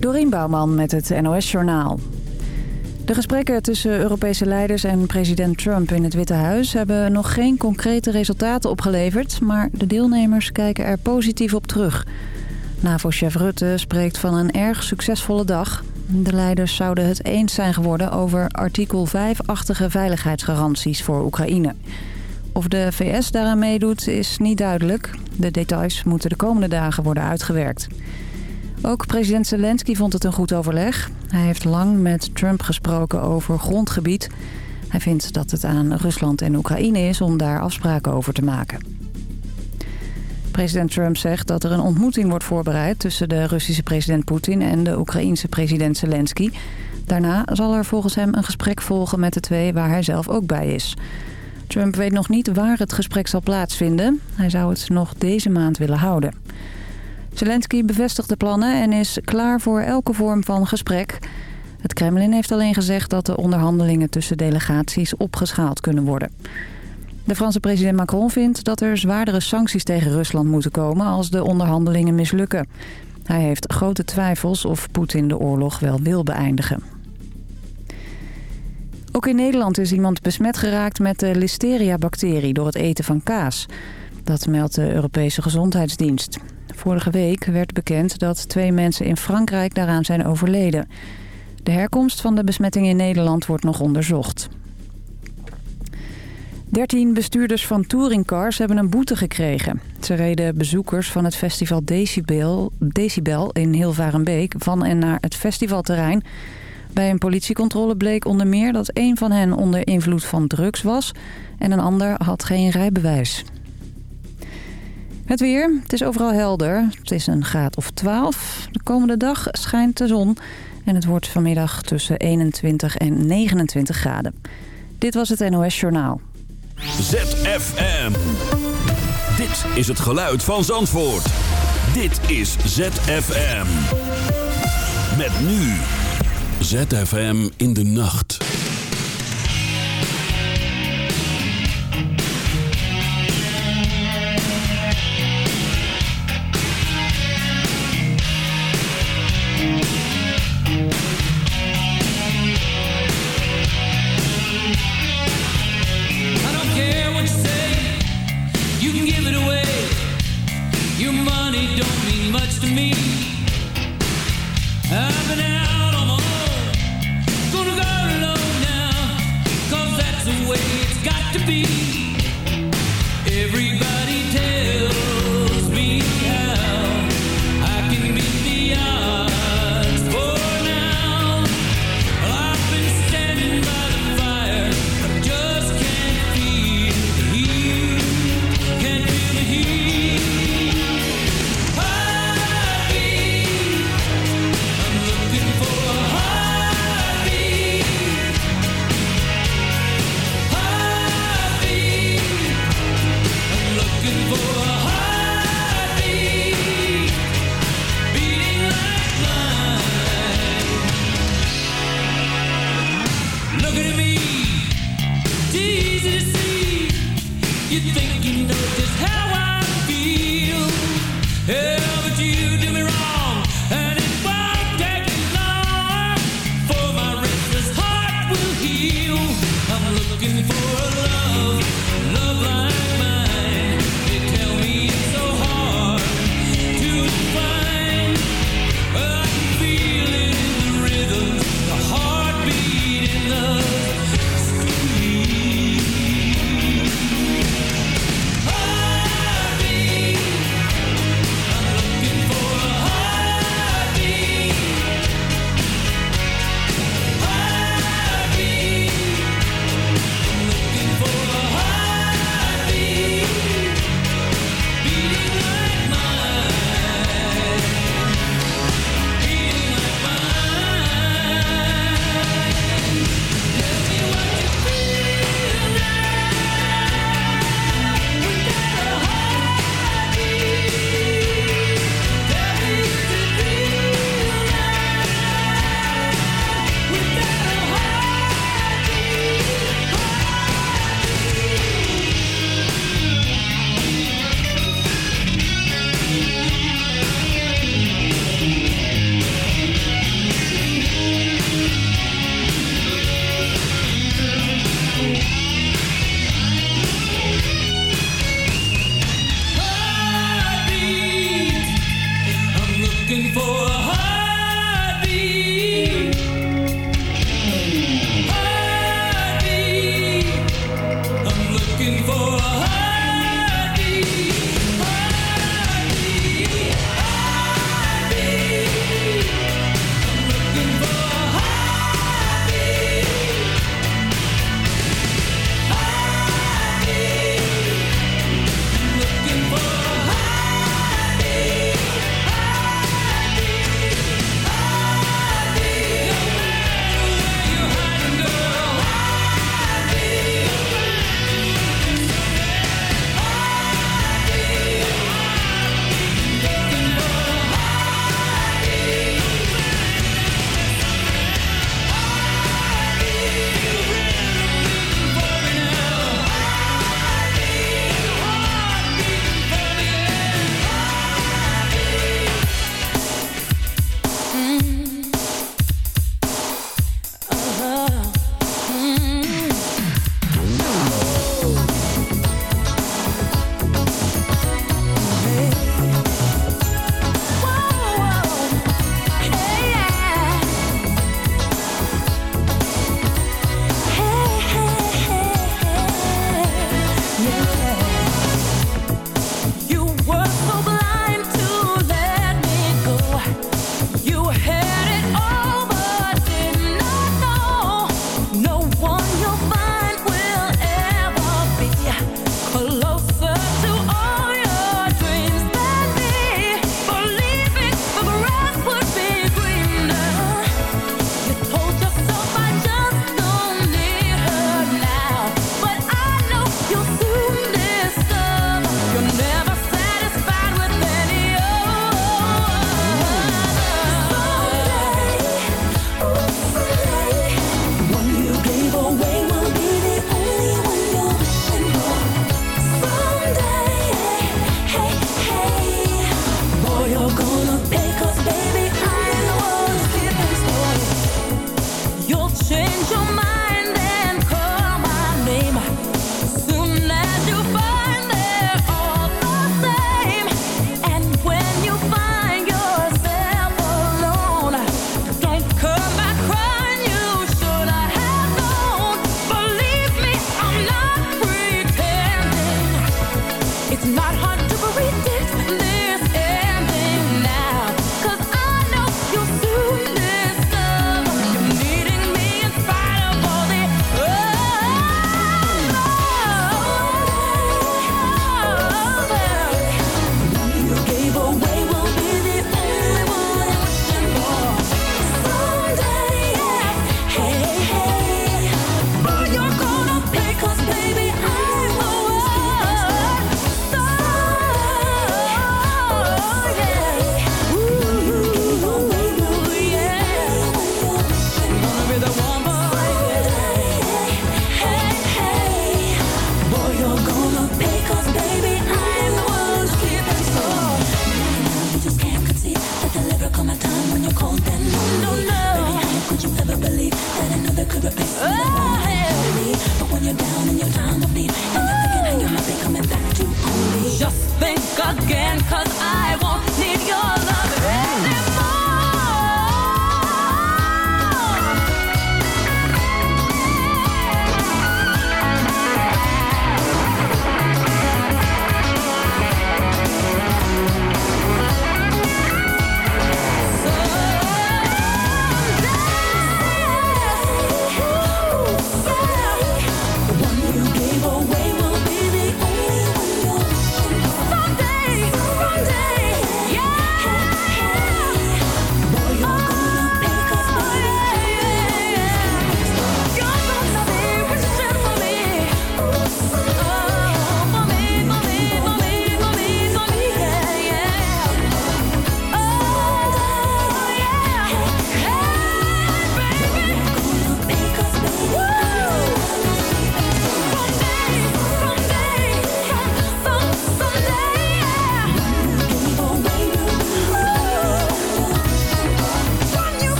Dorien Bouwman met het NOS Journaal. De gesprekken tussen Europese leiders en president Trump in het Witte Huis... hebben nog geen concrete resultaten opgeleverd... maar de deelnemers kijken er positief op terug. NAVO-chef Rutte spreekt van een erg succesvolle dag. De leiders zouden het eens zijn geworden over artikel 5-achtige veiligheidsgaranties voor Oekraïne. Of de VS daaraan meedoet is niet duidelijk. De details moeten de komende dagen worden uitgewerkt. Ook president Zelensky vond het een goed overleg. Hij heeft lang met Trump gesproken over grondgebied. Hij vindt dat het aan Rusland en Oekraïne is om daar afspraken over te maken. President Trump zegt dat er een ontmoeting wordt voorbereid... tussen de Russische president Poetin en de Oekraïense president Zelensky. Daarna zal er volgens hem een gesprek volgen met de twee waar hij zelf ook bij is. Trump weet nog niet waar het gesprek zal plaatsvinden. Hij zou het nog deze maand willen houden. Zelensky bevestigt de plannen en is klaar voor elke vorm van gesprek. Het Kremlin heeft alleen gezegd dat de onderhandelingen tussen delegaties opgeschaald kunnen worden. De Franse president Macron vindt dat er zwaardere sancties tegen Rusland moeten komen als de onderhandelingen mislukken. Hij heeft grote twijfels of Poetin de oorlog wel wil beëindigen. Ook in Nederland is iemand besmet geraakt met de listeria-bacterie door het eten van kaas. Dat meldt de Europese Gezondheidsdienst. Vorige week werd bekend dat twee mensen in Frankrijk daaraan zijn overleden. De herkomst van de besmetting in Nederland wordt nog onderzocht. 13 bestuurders van touringcars hebben een boete gekregen. Ze reden bezoekers van het festival Decibel, Decibel in Hilvarenbeek van en naar het festivalterrein. Bij een politiecontrole bleek onder meer dat een van hen onder invloed van drugs was... en een ander had geen rijbewijs. Het weer. Het is overal helder. Het is een graad of 12. De komende dag schijnt de zon. En het wordt vanmiddag tussen 21 en 29 graden. Dit was het NOS Journaal. ZFM. Dit is het geluid van Zandvoort. Dit is ZFM. Met nu. ZFM in de nacht.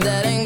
that ain't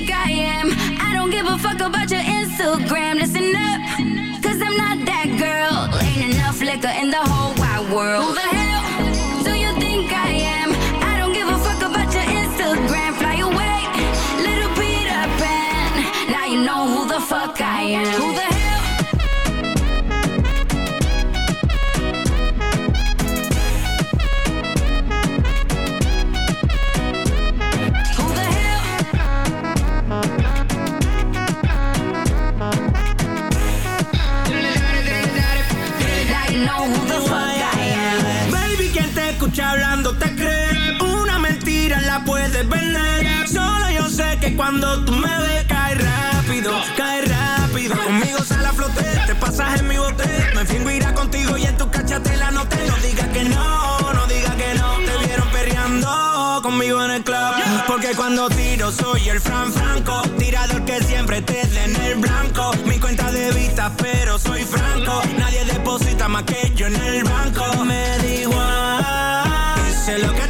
think I am. I don't give a fuck about your Instagram. Porque cuando tiro soy el Fran Franco. Tirador que siempre te den el blanco. Mi cuenta de vista, pero soy franco. Nadie deposita más que yo en el banco. Me da igual. Sé lo que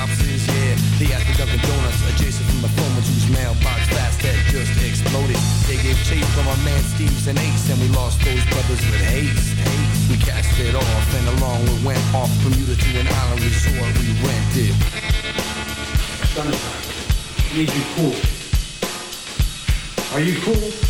Thompson's, yeah. They asked for Dunkin' Donuts adjacent from the former whose mailbox fast had just exploded. They gave chase from our man Steve's and Ace, and we lost those brothers with haste. haste. We cast it off, and along we went off Bermuda to an island resort we rented. Sunshine, need you cool. Are you cool?